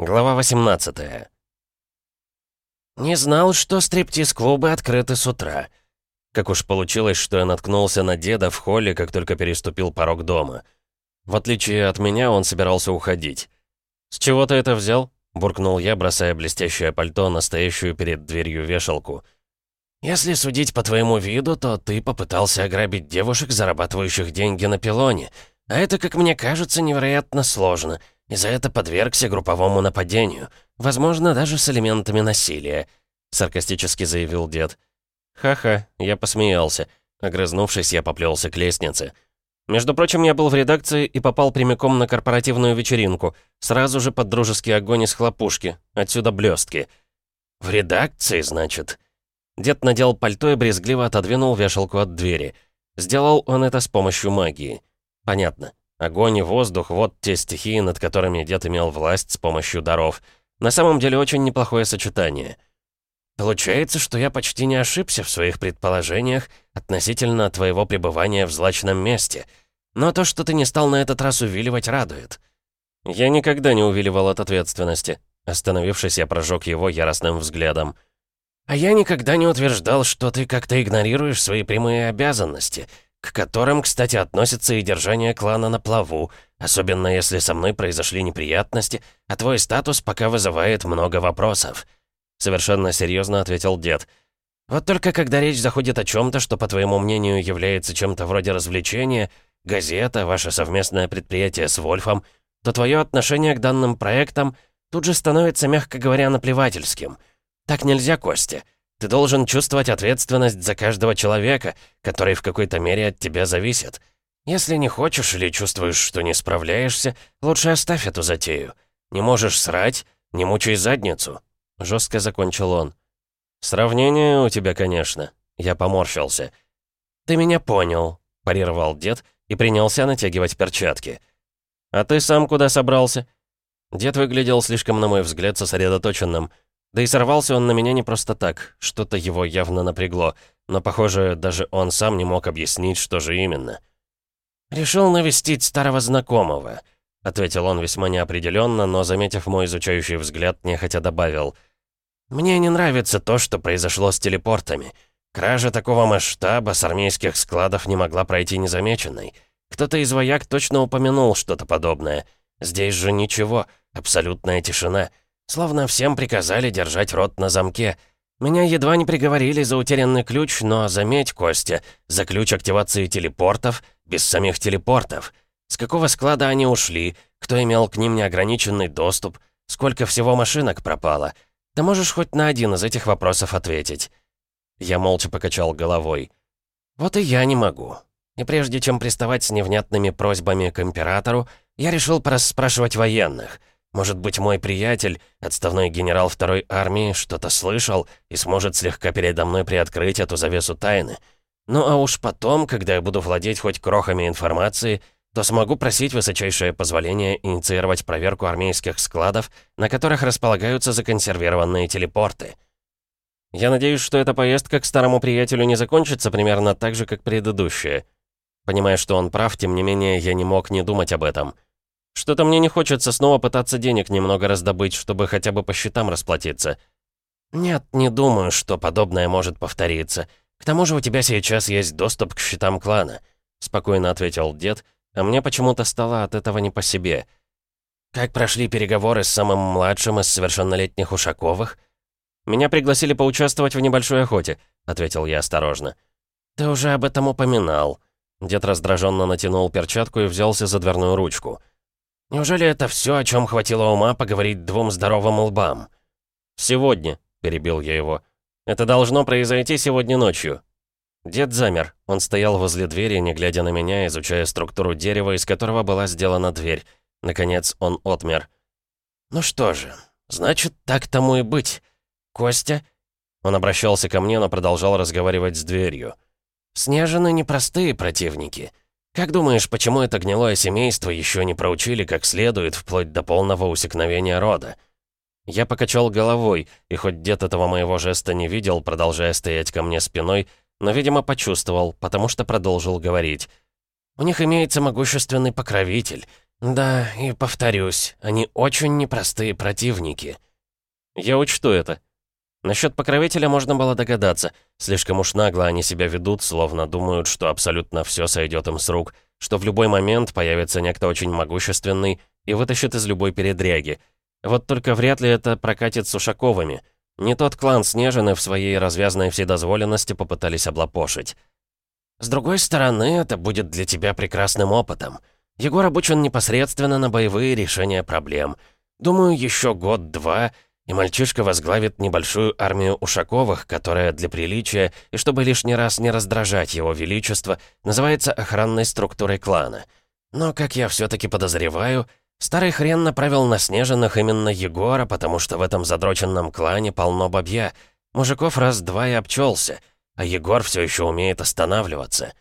Глава 18 Не знал, что стриптиз-клубы открыты с утра. Как уж получилось, что я наткнулся на деда в холле, как только переступил порог дома. В отличие от меня, он собирался уходить. «С чего ты это взял?» — буркнул я, бросая блестящее пальто на стоящую перед дверью вешалку. «Если судить по твоему виду, то ты попытался ограбить девушек, зарабатывающих деньги на пилоне. А это, как мне кажется, невероятно сложно, и за это подвергся групповому нападению, возможно, даже с элементами насилия», — саркастически заявил дед. «Ха-ха», — я посмеялся. Огрызнувшись, я поплелся к лестнице. Между прочим, я был в редакции и попал прямиком на корпоративную вечеринку, сразу же под дружеский огонь из хлопушки, отсюда блестки. «В редакции, значит?» Дед надел пальто и брезгливо отодвинул вешалку от двери. Сделал он это с помощью магии. Понятно. Огонь и воздух — вот те стихии, над которыми дед имел власть с помощью даров. На самом деле очень неплохое сочетание. Получается, что я почти не ошибся в своих предположениях относительно твоего пребывания в злачном месте. Но то, что ты не стал на этот раз увиливать, радует. Я никогда не увиливал от ответственности. Остановившись, я прожег его яростным взглядом. А я никогда не утверждал, что ты как-то игнорируешь свои прямые обязанности — к которым, кстати, относится и держание клана на плаву, особенно если со мной произошли неприятности, а твой статус пока вызывает много вопросов». Совершенно серьезно ответил дед. «Вот только когда речь заходит о чем-то, что, по твоему мнению, является чем-то вроде развлечения, газета, ваше совместное предприятие с Вольфом, то твое отношение к данным проектам тут же становится, мягко говоря, наплевательским. Так нельзя, Костя. Ты должен чувствовать ответственность за каждого человека, который в какой-то мере от тебя зависит. Если не хочешь или чувствуешь, что не справляешься, лучше оставь эту затею. Не можешь срать, не мучай задницу». Жестко закончил он. «Сравнение у тебя, конечно». Я поморщился. «Ты меня понял», — парировал дед и принялся натягивать перчатки. «А ты сам куда собрался?» Дед выглядел слишком, на мой взгляд, сосредоточенным — да и сорвался он на меня не просто так, что-то его явно напрягло, но, похоже, даже он сам не мог объяснить, что же именно. «Решил навестить старого знакомого», — ответил он весьма неопределенно, но, заметив мой изучающий взгляд, нехотя добавил. «Мне не нравится то, что произошло с телепортами. Кража такого масштаба с армейских складов не могла пройти незамеченной. Кто-то из вояк точно упомянул что-то подобное. Здесь же ничего, абсолютная тишина». Словно всем приказали держать рот на замке. Меня едва не приговорили за утерянный ключ, но заметь, Костя, за ключ активации телепортов, без самих телепортов. С какого склада они ушли, кто имел к ним неограниченный доступ, сколько всего машинок пропало. Ты можешь хоть на один из этих вопросов ответить?» Я молча покачал головой. «Вот и я не могу. И прежде чем приставать с невнятными просьбами к императору, я решил порасспрашивать военных — может быть, мой приятель, отставной генерал второй армии, что-то слышал и сможет слегка передо мной приоткрыть эту завесу тайны. Ну а уж потом, когда я буду владеть хоть крохами информации, то смогу просить высочайшее позволение инициировать проверку армейских складов, на которых располагаются законсервированные телепорты. Я надеюсь, что эта поездка к старому приятелю не закончится примерно так же, как предыдущая. Понимая, что он прав, тем не менее, я не мог не думать об этом. Что-то мне не хочется снова пытаться денег немного раздобыть, чтобы хотя бы по счетам расплатиться. Нет, не думаю, что подобное может повториться. К тому же у тебя сейчас есть доступ к счетам клана, спокойно ответил дед, а мне почему-то стало от этого не по себе. Как прошли переговоры с самым младшим из совершеннолетних Ушаковых? Меня пригласили поучаствовать в небольшой охоте, ответил я осторожно. Ты уже об этом упоминал. Дед раздраженно натянул перчатку и взялся за дверную ручку. Неужели это все, о чем хватило ума поговорить двум здоровым лбам? «Сегодня», — перебил я его. «Это должно произойти сегодня ночью». Дед замер. Он стоял возле двери, не глядя на меня, изучая структуру дерева, из которого была сделана дверь. Наконец он отмер. «Ну что же, значит, так тому и быть. Костя...» Он обращался ко мне, но продолжал разговаривать с дверью. «Снежины непростые противники». Как думаешь, почему это гнилое семейство еще не проучили как следует, вплоть до полного усекновения рода?» Я покачал головой, и хоть дед этого моего жеста не видел, продолжая стоять ко мне спиной, но, видимо, почувствовал, потому что продолжил говорить. «У них имеется могущественный покровитель, «Да, и повторюсь, они очень непростые противники». «Я учту это». Насчет покровителя можно было догадаться. Слишком уж нагло они себя ведут, словно думают, что абсолютно все сойдет им с рук, что в любой момент появится некто очень могущественный и вытащит из любой передряги. Вот только вряд ли это прокатит с Ушаковыми. Не тот клан Снежины в своей развязной вседозволенности попытались облапошить. «С другой стороны, это будет для тебя прекрасным опытом». Егор обучен непосредственно на боевые решения проблем. Думаю, еще год-два, и мальчишка возглавит небольшую армию Ушаковых, которая для приличия, и чтобы лишний раз не раздражать его величество, называется охранной структурой клана. Но, как я все-таки подозреваю, старый хрен направил на Снежинах именно Егора, потому что в этом задроченном клане полно бабья. Мужиков раз-два и обчелся, а Егор все еще умеет останавливаться.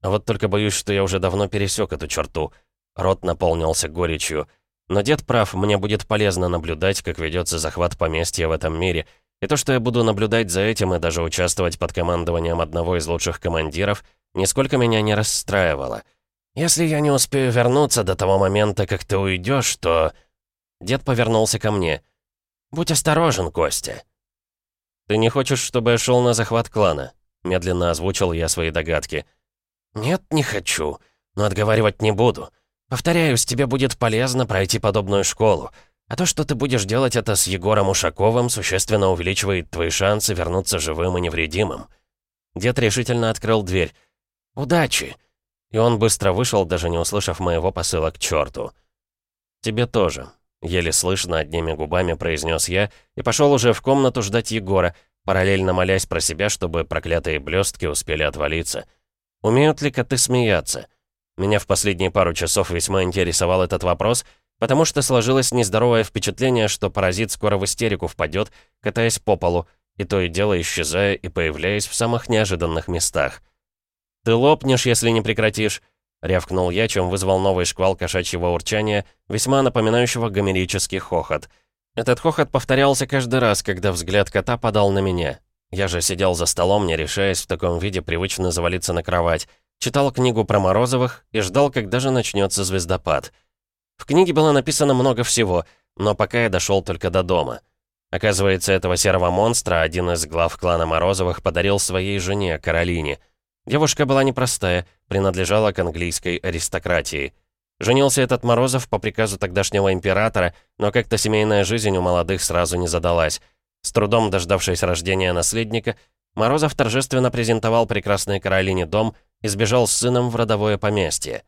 А вот только боюсь, что я уже давно пересек эту черту. Рот наполнился горечью. Но дед прав, мне будет полезно наблюдать, как ведется захват поместья в этом мире. И то, что я буду наблюдать за этим и даже участвовать под командованием одного из лучших командиров, нисколько меня не расстраивало. Если я не успею вернуться до того момента, как ты уйдешь, то... Дед повернулся ко мне. «Будь осторожен, Костя». «Ты не хочешь, чтобы я шел на захват клана?» Медленно озвучил я свои догадки. «Нет, не хочу, но отговаривать не буду. Повторяюсь, тебе будет полезно пройти подобную школу. А то, что ты будешь делать это с Егором Ушаковым, существенно увеличивает твои шансы вернуться живым и невредимым». Дед решительно открыл дверь. «Удачи!» И он быстро вышел, даже не услышав моего посыла к черту. «Тебе тоже», — еле слышно одними губами произнес я и пошел уже в комнату ждать Егора, параллельно молясь про себя, чтобы проклятые блестки успели отвалиться. Умеют ли коты смеяться? Меня в последние пару часов весьма интересовал этот вопрос, потому что сложилось нездоровое впечатление, что паразит скоро в истерику впадет, катаясь по полу, и то и дело исчезая и появляясь в самых неожиданных местах. «Ты лопнешь, если не прекратишь», — рявкнул я, чем вызвал новый шквал кошачьего урчания, весьма напоминающего гомерический хохот. Этот хохот повторялся каждый раз, когда взгляд кота падал на меня. Я же сидел за столом, не решаясь в таком виде привычно завалиться на кровать, читал книгу про Морозовых и ждал, когда же начнется звездопад. В книге было написано много всего, но пока я дошел только до дома. Оказывается, этого серого монстра один из глав клана Морозовых подарил своей жене, Каролине. Девушка была непростая, принадлежала к английской аристократии. Женился этот Морозов по приказу тогдашнего императора, но как-то семейная жизнь у молодых сразу не задалась. С трудом дождавшись рождения наследника, Морозов торжественно презентовал прекрасной Каролине дом и сбежал с сыном в родовое поместье.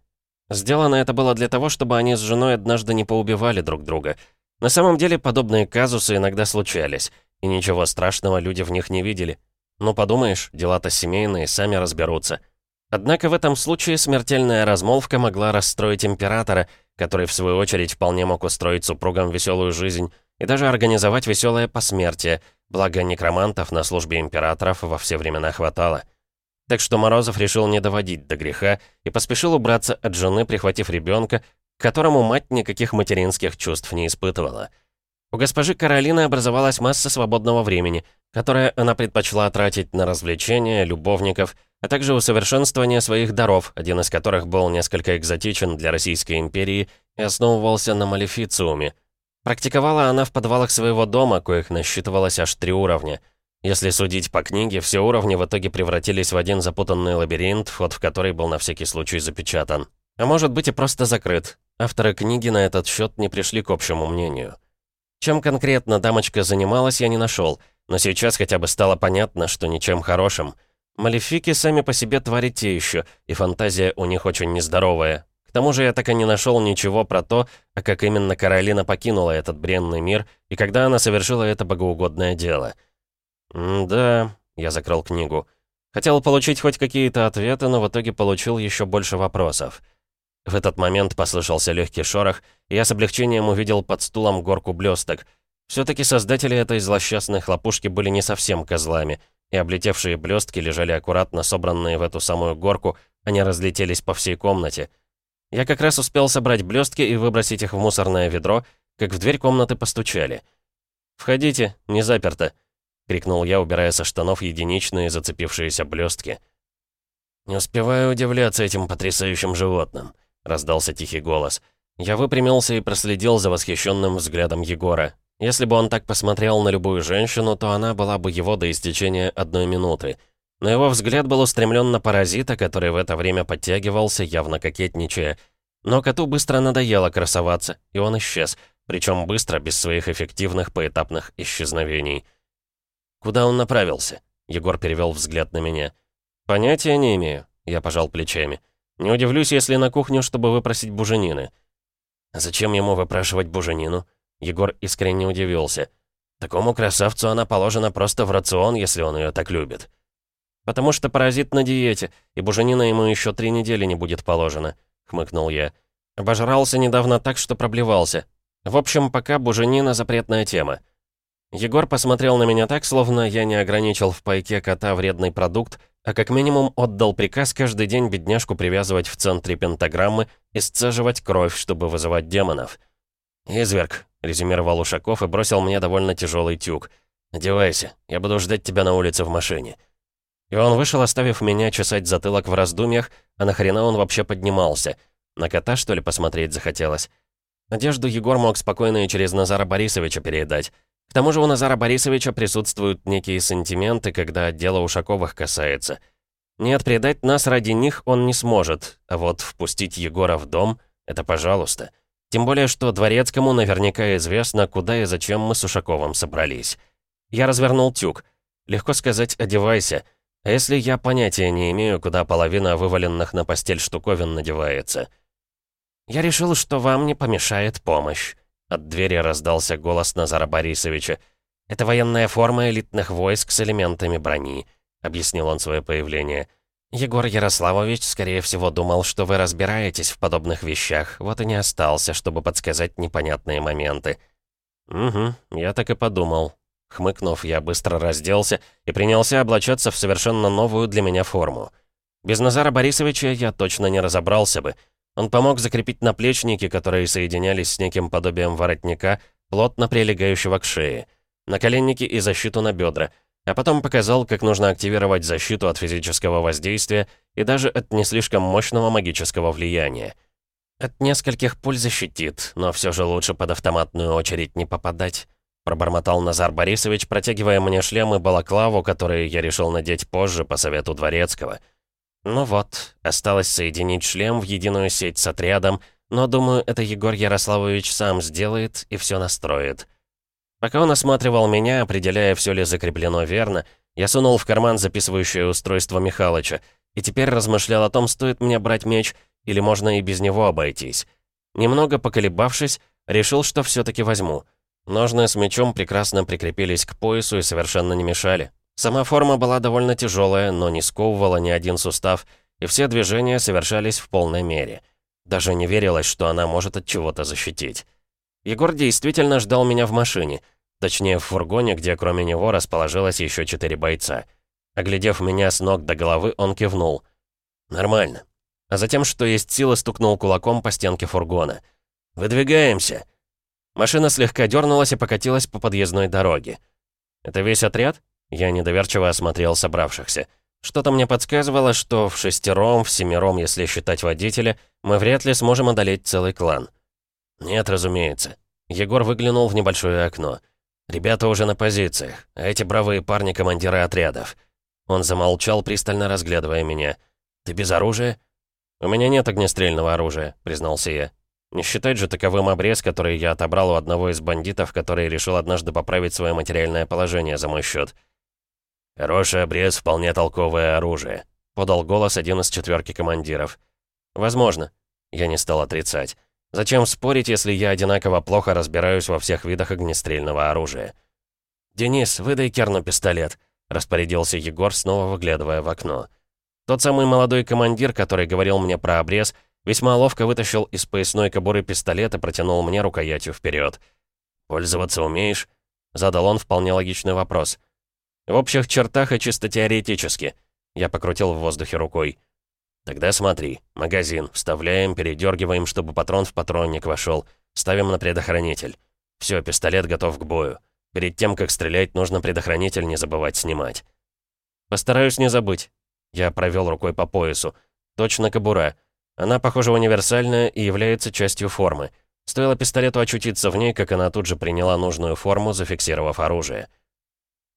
Сделано это было для того, чтобы они с женой однажды не поубивали друг друга. На самом деле подобные казусы иногда случались, и ничего страшного люди в них не видели. Ну подумаешь, дела-то семейные, сами разберутся. Однако в этом случае смертельная размолвка могла расстроить императора, который в свою очередь вполне мог устроить супругам веселую жизнь, и даже организовать веселое посмертие, благо некромантов на службе императоров во все времена хватало. Так что Морозов решил не доводить до греха и поспешил убраться от жены, прихватив ребенка, к которому мать никаких материнских чувств не испытывала. У госпожи Каролины образовалась масса свободного времени, которое она предпочла тратить на развлечения, любовников, а также усовершенствование своих даров, один из которых был несколько экзотичен для Российской империи и основывался на малефициуме — Практиковала она в подвалах своего дома, коих насчитывалось аж три уровня. Если судить по книге, все уровни в итоге превратились в один запутанный лабиринт, вход в который был на всякий случай запечатан. А может быть и просто закрыт. Авторы книги на этот счет не пришли к общему мнению. Чем конкретно дамочка занималась, я не нашел, но сейчас хотя бы стало понятно, что ничем хорошим. Малефики сами по себе твари те еще, и фантазия у них очень нездоровая, к тому же я так и не нашел ничего про то, а как именно Каролина покинула этот бренный мир и когда она совершила это богоугодное дело. «Да», — я закрыл книгу. Хотел получить хоть какие-то ответы, но в итоге получил еще больше вопросов. В этот момент послышался легкий шорох, и я с облегчением увидел под стулом горку блесток. Все-таки создатели этой злосчастной хлопушки были не совсем козлами, и облетевшие блестки лежали аккуратно собранные в эту самую горку, они разлетелись по всей комнате — я как раз успел собрать блестки и выбросить их в мусорное ведро, как в дверь комнаты постучали. «Входите, не заперто», — крикнул я, убирая со штанов единичные зацепившиеся блестки. «Не успеваю удивляться этим потрясающим животным», — раздался тихий голос. Я выпрямился и проследил за восхищенным взглядом Егора. Если бы он так посмотрел на любую женщину, то она была бы его до истечения одной минуты. Но его взгляд был устремлен на паразита, который в это время подтягивался, явно кокетничая. Но коту быстро надоело красоваться, и он исчез, причем быстро, без своих эффективных поэтапных исчезновений. «Куда он направился?» Егор перевел взгляд на меня. «Понятия не имею», — я пожал плечами. «Не удивлюсь, если на кухню, чтобы выпросить буженины». «Зачем ему выпрашивать буженину?» Егор искренне удивился. «Такому красавцу она положена просто в рацион, если он ее так любит». «Потому что паразит на диете, и буженина ему еще три недели не будет положена», — хмыкнул я. Обожрался недавно так, что проблевался. В общем, пока буженина — запретная тема. Егор посмотрел на меня так, словно я не ограничил в пайке кота вредный продукт, а как минимум отдал приказ каждый день бедняжку привязывать в центре пентаграммы и сцеживать кровь, чтобы вызывать демонов. «Изверг», — резюмировал Ушаков и бросил мне довольно тяжелый тюк. «Одевайся, я буду ждать тебя на улице в машине». И он вышел, оставив меня чесать затылок в раздумьях, а нахрена он вообще поднимался? На кота, что ли, посмотреть захотелось? Одежду Егор мог спокойно и через Назара Борисовича передать. К тому же у Назара Борисовича присутствуют некие сантименты, когда дело Ушаковых касается. Нет, предать нас ради них он не сможет, а вот впустить Егора в дом — это пожалуйста. Тем более, что Дворецкому наверняка известно, куда и зачем мы с Ушаковым собрались. Я развернул тюк. Легко сказать «одевайся». А если я понятия не имею, куда половина вываленных на постель штуковин надевается? Я решил, что вам не помешает помощь. От двери раздался голос Назара Борисовича. «Это военная форма элитных войск с элементами брони», — объяснил он свое появление. Егор Ярославович, скорее всего, думал, что вы разбираетесь в подобных вещах, вот и не остался, чтобы подсказать непонятные моменты. «Угу, я так и подумал». Хмыкнув, я быстро разделся и принялся облачаться в совершенно новую для меня форму. Без Назара Борисовича я точно не разобрался бы. Он помог закрепить наплечники, которые соединялись с неким подобием воротника, плотно прилегающего к шее, наколенники и защиту на бедра — а потом показал, как нужно активировать защиту от физического воздействия и даже от не слишком мощного магического влияния. От нескольких пуль защитит, но все же лучше под автоматную очередь не попадать. Пробормотал Назар Борисович, протягивая мне шлем и балаклаву, которые я решил надеть позже по совету Дворецкого. Ну вот, осталось соединить шлем в единую сеть с отрядом, но, думаю, это Егор Ярославович сам сделает и все настроит. Пока он осматривал меня, определяя, все ли закреплено верно, я сунул в карман записывающее устройство Михалыча и теперь размышлял о том, стоит мне брать меч или можно и без него обойтись. Немного поколебавшись, решил, что все-таки возьму. Ножны с мечом прекрасно прикрепились к поясу и совершенно не мешали. Сама форма была довольно тяжелая, но не сковывала ни один сустав, и все движения совершались в полной мере. Даже не верилось, что она может от чего-то защитить. Егор действительно ждал меня в машине. Точнее, в фургоне, где кроме него расположилось еще четыре бойца. Оглядев меня с ног до головы, он кивнул. «Нормально». А затем, что есть силы, стукнул кулаком по стенке фургона. «Выдвигаемся!» Машина слегка дернулась и покатилась по подъездной дороге. «Это весь отряд?» Я недоверчиво осмотрел собравшихся. Что-то мне подсказывало, что в шестером, в семером, если считать водителя, мы вряд ли сможем одолеть целый клан. «Нет, разумеется». Егор выглянул в небольшое окно. «Ребята уже на позициях, а эти бравые парни — командиры отрядов». Он замолчал, пристально разглядывая меня. «Ты без оружия?» «У меня нет огнестрельного оружия», — признался я. «Не считать же таковым обрез, который я отобрал у одного из бандитов, который решил однажды поправить свое материальное положение за мой счет. «Хороший обрез, вполне толковое оружие», — подал голос один из четверки командиров. «Возможно». Я не стал отрицать. Зачем спорить, если я одинаково плохо разбираюсь во всех видах огнестрельного оружия? «Денис, выдай Керну пистолет», — распорядился Егор, снова выглядывая в окно. Тот самый молодой командир, который говорил мне про обрез, весьма ловко вытащил из поясной кобуры пистолет и протянул мне рукоятью вперед. «Пользоваться умеешь?» — задал он вполне логичный вопрос. «В общих чертах и чисто теоретически», — я покрутил в воздухе рукой. Тогда смотри. Магазин. Вставляем, передергиваем, чтобы патрон в патронник вошел. Ставим на предохранитель. Все, пистолет готов к бою. Перед тем, как стрелять, нужно предохранитель не забывать снимать. Постараюсь не забыть. Я провел рукой по поясу. Точно кобура. Она, похоже, универсальная и является частью формы. Стоило пистолету очутиться в ней, как она тут же приняла нужную форму, зафиксировав оружие.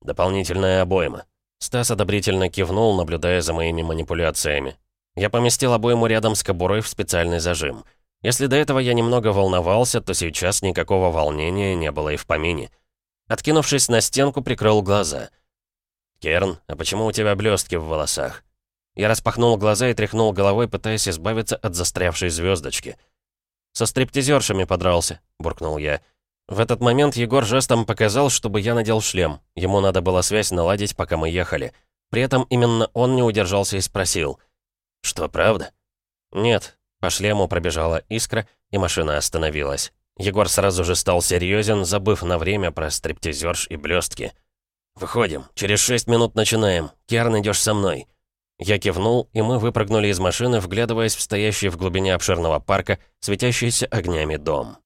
Дополнительная обойма. Стас одобрительно кивнул, наблюдая за моими манипуляциями. Я поместил обойму рядом с кобурой в специальный зажим. Если до этого я немного волновался, то сейчас никакого волнения не было и в помине. Откинувшись на стенку, прикрыл глаза. «Керн, а почему у тебя блестки в волосах?» Я распахнул глаза и тряхнул головой, пытаясь избавиться от застрявшей звездочки. «Со стриптизершами подрался», — буркнул я. В этот момент Егор жестом показал, чтобы я надел шлем. Ему надо было связь наладить, пока мы ехали. При этом именно он не удержался и спросил. «Что, правда?» «Нет». По шлему пробежала искра, и машина остановилась. Егор сразу же стал серьезен, забыв на время про стриптизерш и блестки. «Выходим. Через шесть минут начинаем. Керн, идешь со мной». Я кивнул, и мы выпрыгнули из машины, вглядываясь в стоящий в глубине обширного парка, светящийся огнями дом.